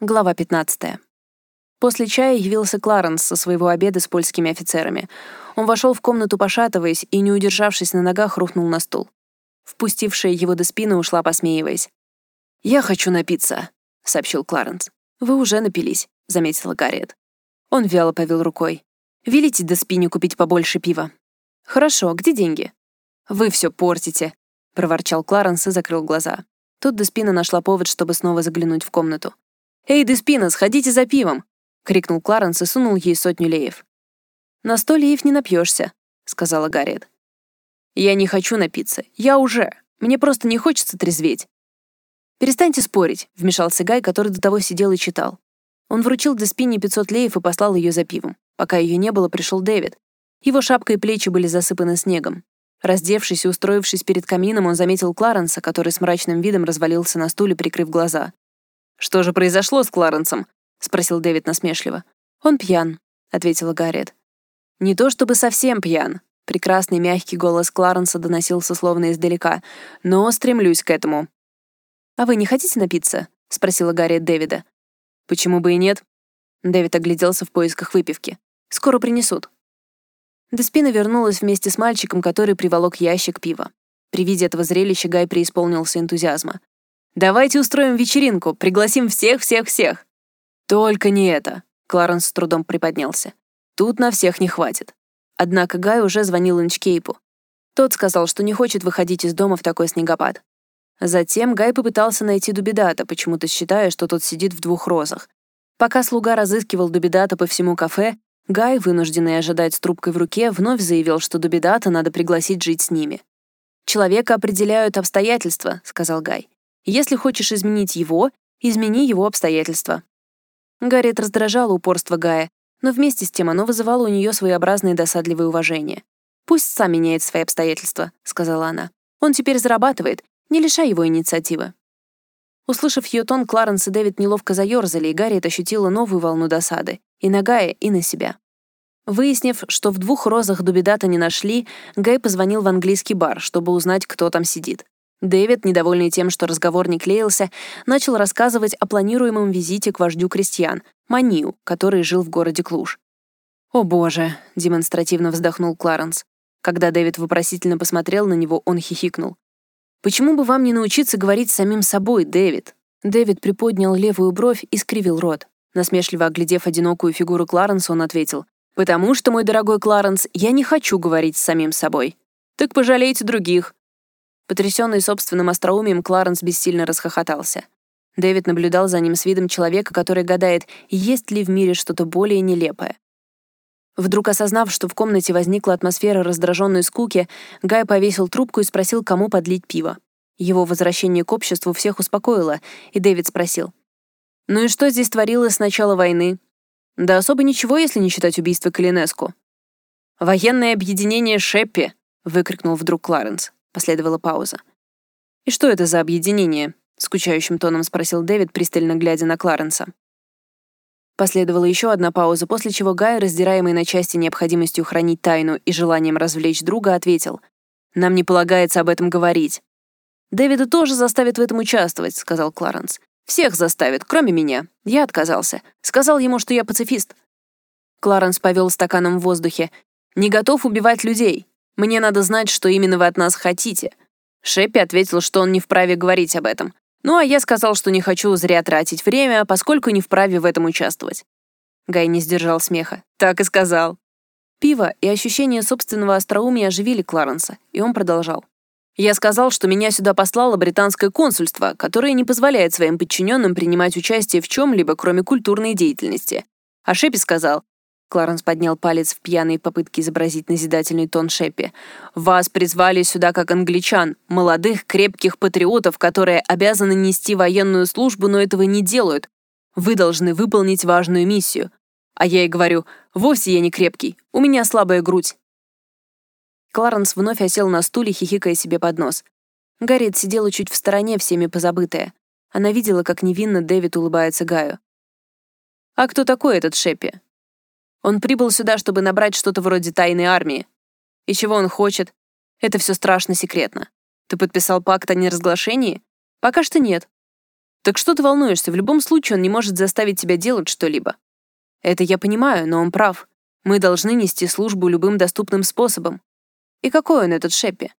Глава 15. После чая явился Кларенс со своего обеда с польскими офицерами. Он вошел в комнату, пошатываясь, и, не удержавшись на ногах, рухнул на стул. Впустившая его до спины ушла, посмеиваясь. «Я хочу напиться», — сообщил Кларенс. «Вы уже напились», — заметила Гарриет. Он вяло повел рукой. «Велите до спине купить побольше пива». «Хорошо, где деньги?» «Вы все портите», — проворчал Кларенс и закрыл глаза. Тут Деспина нашла повод, чтобы снова заглянуть в комнату. «Эй, Деспина, сходите за пивом!» — крикнул Кларенс и сунул ей сотню леев. «На сто леев не напьешься», — сказала Гарриет. «Я не хочу напиться. Я уже. Мне просто не хочется трезветь». «Перестаньте спорить», — вмешался Гай, который до того сидел и читал. Он вручил Деспине 500 леев и послал ее за пивом. Пока ее не было, пришел Дэвид. Его шапка и плечи были засыпаны снегом. Раздевшись и устроившись перед камином, он заметил Кларенса, который с мрачным видом развалился на стуле, прикрыв глаза. «Что же произошло с Кларенсом?» — спросил Дэвид насмешливо. «Он пьян», — ответила Гарриет. «Не то чтобы совсем пьян». Прекрасный мягкий голос Кларенса доносился словно издалека. «Но стремлюсь к этому». «А вы не хотите напиться?» — спросила Гарриет Дэвида. «Почему бы и нет?» Дэвид огляделся в поисках выпивки. «Скоро принесут». Деспина вернулась вместе с мальчиком, который приволок ящик пива. При виде этого зрелища Гай преисполнился энтузиазма. Давайте устроим вечеринку, пригласим всех-всех-всех». «Только не это», — Кларенс с трудом приподнялся. «Тут на всех не хватит». Однако Гай уже звонил Инчкейпу. Тот сказал, что не хочет выходить из дома в такой снегопад. Затем Гай попытался найти Дубидата, почему-то считая, что тот сидит в двух розах. Пока слуга разыскивал Дубидата по всему кафе, Гай, вынужденный ожидать с трубкой в руке, вновь заявил, что Дубидата надо пригласить жить с ними. «Человека определяют обстоятельства», — сказал Гай. Если хочешь изменить его, измени его обстоятельства. Гарриет раздражало упорство Гая, но вместе с тем оно вызывало у нее своеобразное досадливое уважение. «Пусть сам меняет свои обстоятельства», — сказала она. «Он теперь зарабатывает, не лишай его инициативы». Услышав ее тон, Кларенс и Дэвид неловко заерзали, и Гарриет ощутила новую волну досады. И на Гая, и на себя. Выяснив, что в двух розах Дубидата не нашли, Гай позвонил в английский бар, чтобы узнать, кто там сидит. Дэвид, недовольный тем, что разговор не клеился, начал рассказывать о планируемом визите к вождю крестьян, Манию, который жил в городе Клуж. «О боже», — демонстративно вздохнул Кларенс. Когда Дэвид вопросительно посмотрел на него, он хихикнул. «Почему бы вам не научиться говорить самим собой, Дэвид?» Дэвид приподнял левую бровь и скривил рот. Насмешливо оглядев одинокую фигуру Кларенса, он ответил. «Потому что, мой дорогой Кларенс, я не хочу говорить с самим собой. Так пожалейте других. Потрясенный собственным остроумием, Кларенс бессильно расхохотался. Дэвид наблюдал за ним с видом человека, который гадает, есть ли в мире что-то более нелепое. Вдруг осознав, что в комнате возникла атмосфера раздраженной скуки, Гай повесил трубку и спросил, кому подлить пиво. Его возвращение к обществу всех успокоило, и Дэвид спросил. «Ну и что здесь творилось с начала войны?» «Да особо ничего, если не считать убийства Калинеску». «Военное объединение Шеппи!» — выкрикнул вдруг Кларенс. Последовала пауза. «И что это за объединение?» — скучающим тоном спросил Дэвид, пристально глядя на Кларенса. Последовала еще одна пауза, после чего Гай, раздираемый на части необходимостью хранить тайну и желанием развлечь друга, ответил. «Нам не полагается об этом говорить». «Дэвида тоже заставит в этом участвовать», — сказал Кларенс. «Всех заставит, кроме меня. Я отказался. Сказал ему, что я пацифист». Кларенс повел стаканом в воздухе. «Не готов убивать людей. Мне надо знать, что именно вы от нас хотите». Шеппи ответил, что он не вправе говорить об этом. Ну, а я сказал, что не хочу зря тратить время, поскольку не вправе в этом участвовать. Гай не сдержал смеха. Так и сказал. Пиво и ощущение собственного остроумия оживили Кларенса, и он продолжал. Я сказал, что меня сюда послало британское консульство, которое не позволяет своим подчиненным принимать участие в чем-либо, кроме культурной деятельности. А Шепи сказал, Кларенс поднял палец в пьяной попытке изобразить назидательный тон Шеппи. «Вас призвали сюда как англичан, молодых, крепких патриотов, которые обязаны нести военную службу, но этого не делают. Вы должны выполнить важную миссию». А я ей говорю, «Вовсе я не крепкий, у меня слабая грудь». Кларенс вновь осел на стуле, хихикая себе под нос. Гарриет сидела чуть в стороне, всеми позабытая. Она видела, как невинно Дэвид улыбается Гаю. «А кто такой этот Шеппи?» Он прибыл сюда, чтобы набрать что-то вроде тайной армии. И чего он хочет? Это все страшно секретно. Ты подписал пакт о неразглашении? Пока что нет. Так что ты волнуешься? В любом случае он не может заставить тебя делать что-либо. Это я понимаю, но он прав. Мы должны нести службу любым доступным способом. И какой он, этот Шеппи?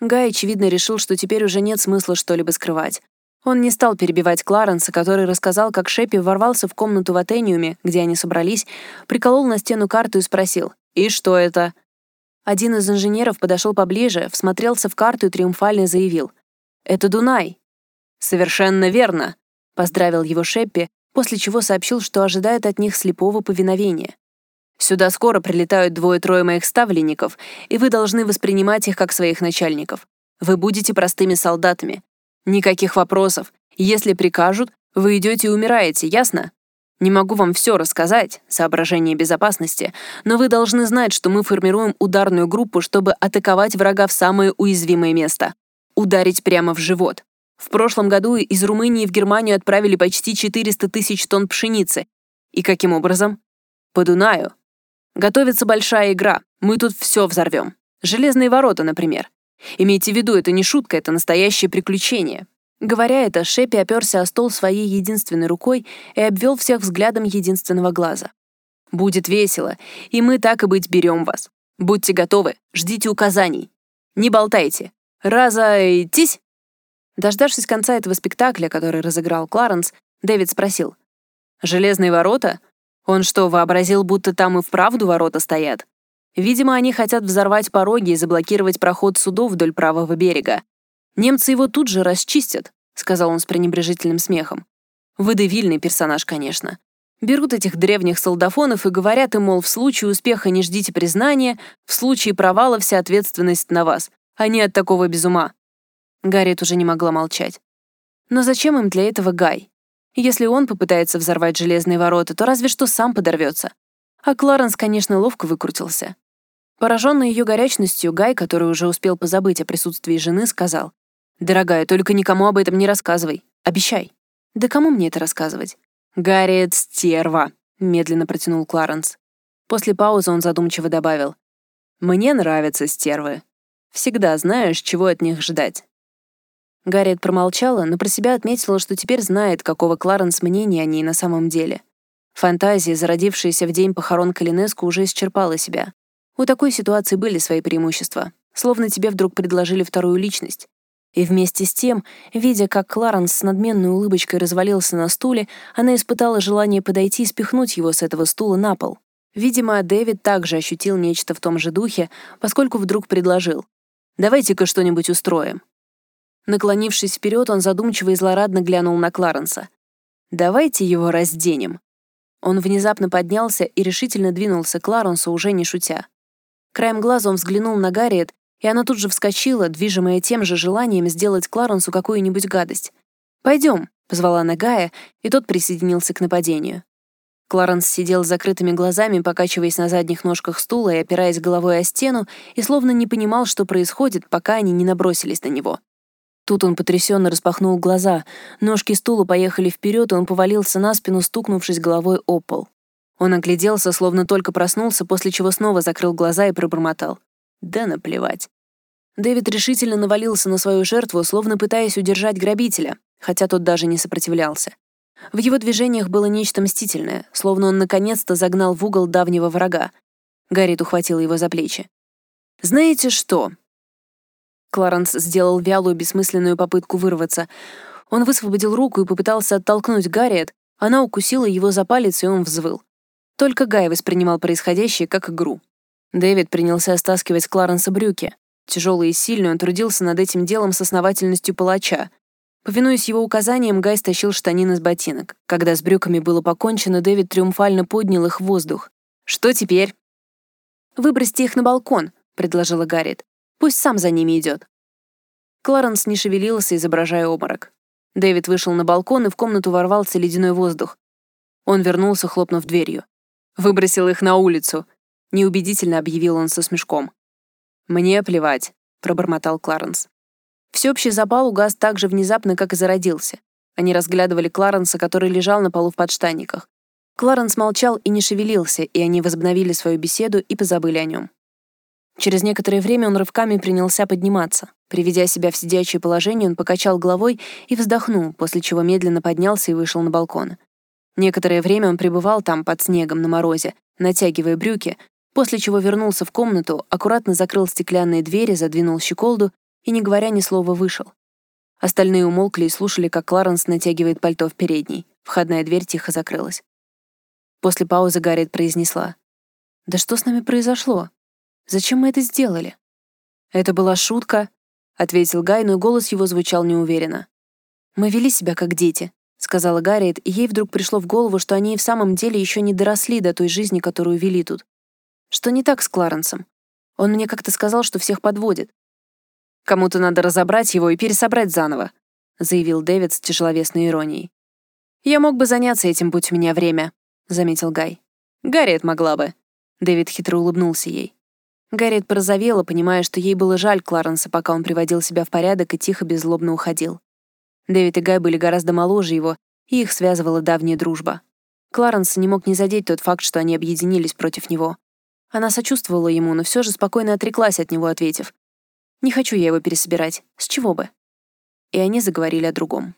Гай, очевидно, решил, что теперь уже нет смысла что-либо скрывать. Он не стал перебивать Кларенса, который рассказал, как Шеппи ворвался в комнату в Атениуме, где они собрались, приколол на стену карту и спросил «И что это?». Один из инженеров подошел поближе, всмотрелся в карту и триумфально заявил «Это Дунай». «Совершенно верно», — поздравил его Шеппи, после чего сообщил, что ожидает от них слепого повиновения. «Сюда скоро прилетают двое-трое моих ставленников, и вы должны воспринимать их как своих начальников. Вы будете простыми солдатами. Никаких вопросов. Если прикажут, вы идете и умираете, ясно? Не могу вам все рассказать, соображение безопасности, но вы должны знать, что мы формируем ударную группу, чтобы атаковать врага в самое уязвимое место. Ударить прямо в живот. В прошлом году из Румынии в Германию отправили почти 400 тысяч тонн пшеницы. И каким образом? По Дунаю. Готовится большая игра. Мы тут все взорвем. Железные ворота, например. Имейте в виду, это не шутка, это настоящее приключение. Говоря это, Шепи оперся о стол своей единственной рукой и обвел всех взглядом единственного глаза. «Будет весело, и мы так и быть берем вас. Будьте готовы, ждите указаний. Не болтайте. Разойтись!» Дождавшись конца этого спектакля, который разыграл Кларенс, Дэвид спросил. «Железные ворота? Он что, вообразил, будто там и вправду ворота стоят? Видимо, они хотят взорвать пороги и заблокировать проход судов вдоль правого берега. Немцы его тут же расчистят», — сказал он с пренебрежительным смехом. Выдавильный персонаж, конечно. Берут этих древних солдафонов и говорят им, мол, в случае успеха не ждите признания, в случае провала вся ответственность на вас. Они от такого без ума. Гарриет уже не могла молчать. Но зачем им для этого Гай? Если он попытается взорвать железные ворота, то разве что сам подорвется. А Кларенс, конечно, ловко выкрутился. Пораженный ее горячностью, Гай, который уже успел позабыть о присутствии жены, сказал, «Дорогая, только никому об этом не рассказывай. Обещай». «Да кому мне это рассказывать?» «Гарриет стерва», — медленно протянул Кларенс. После паузы он задумчиво добавил, «Мне нравятся стервы. Всегда знаешь, чего от них ждать. Гарриет промолчала, но про себя отметила, что теперь знает, какого Кларенс мнения о ней на самом деле. Фантазия, зародившаяся в день похорон Калинеску, уже исчерпала себя. У такой ситуации были свои преимущества. Словно тебе вдруг предложили вторую личность. И вместе с тем, видя, как Кларенс с надменной улыбочкой развалился на стуле, она испытала желание подойти и спихнуть его с этого стула на пол. Видимо, Дэвид также ощутил нечто в том же духе, поскольку вдруг предложил. «Давайте-ка что-нибудь устроим». Наклонившись вперед, он задумчиво и злорадно глянул на Кларенса. «Давайте его разденем». Он внезапно поднялся и решительно двинулся к Кларенсу, уже не шутя. Краем глаза он взглянул на Гарриет, и она тут же вскочила, движимая тем же желанием сделать Кларенсу какую-нибудь гадость. «Пойдем», — позвала она Гая, и тот присоединился к нападению. Кларенс сидел с закрытыми глазами, покачиваясь на задних ножках стула и опираясь головой о стену, и словно не понимал, что происходит, пока они не набросились на него. Тут он потрясенно распахнул глаза. Ножки стула поехали вперед, и он повалился на спину, стукнувшись головой о пол. Он огляделся, словно только проснулся, после чего снова закрыл глаза и пробормотал. Да наплевать. Дэвид решительно навалился на свою жертву, словно пытаясь удержать грабителя, хотя тот даже не сопротивлялся. В его движениях было нечто мстительное, словно он наконец-то загнал в угол давнего врага. Гаррит ухватил его за плечи. «Знаете что?» Кларенс сделал вялую, бессмысленную попытку вырваться. Он высвободил руку и попытался оттолкнуть Гарриет. Она укусила его за палец, и он взвыл. Только Гай воспринимал происходящее как игру. Дэвид принялся стаскивать Кларенса брюки. Тяжелый и сильный, он трудился над этим делом с основательностью палача. Повинуясь его указаниям, Гай стащил штанины с ботинок. Когда с брюками было покончено, Дэвид триумфально поднял их в воздух. «Что теперь?» «Выбросьте их на балкон», — предложила Гарриет. Пусть сам за ними идет. Кларенс не шевелился, изображая обморок. Дэвид вышел на балкон, и в комнату ворвался ледяной воздух. Он вернулся, хлопнув дверью. «Выбросил их на улицу», — неубедительно объявил он со смешком. «Мне плевать», — пробормотал Кларенс. Всеобщий запал угас так же внезапно, как и зародился. Они разглядывали Кларенса, который лежал на полу в подштанниках. Кларенс молчал и не шевелился, и они возобновили свою беседу и позабыли о нем. Через некоторое время он рывками принялся подниматься. Приведя себя в сидячее положение, он покачал головой и вздохнул, после чего медленно поднялся и вышел на балкон. Некоторое время он пребывал там, под снегом, на морозе, натягивая брюки, после чего вернулся в комнату, аккуратно закрыл стеклянные двери, задвинул щеколду и, не говоря ни слова, вышел. Остальные умолкли и слушали, как Кларенс натягивает пальто в передней. Входная дверь тихо закрылась. После паузы Гарриет произнесла. «Да что с нами произошло? Зачем мы это сделали?» «Это была шутка», — ответил Гай, но голос его звучал неуверенно. «Мы вели себя как дети», — сказала Гарриет, и ей вдруг пришло в голову, что они и в самом деле еще не доросли до той жизни, которую вели тут. Что не так с Кларенсом? Он мне как-то сказал, что всех подводит. «Кому-то надо разобрать его и пересобрать заново», — заявил Дэвид с тяжеловесной иронией. «Я мог бы заняться этим, будь у меня время», — заметил Гай. «Гарриет могла бы». Дэвид хитро улыбнулся ей. Гарриет порозовела, понимая, что ей было жаль Кларенса, пока он приводил себя в порядок и тихо, беззлобно уходил. Дэвид и Гай были гораздо моложе его, и их связывала давняя дружба. Кларенс не мог не задеть тот факт, что они объединились против него. Она сочувствовала ему, но все же спокойно отреклась от него, ответив. «Не хочу я его пересобирать. С чего бы?» И они заговорили о другом.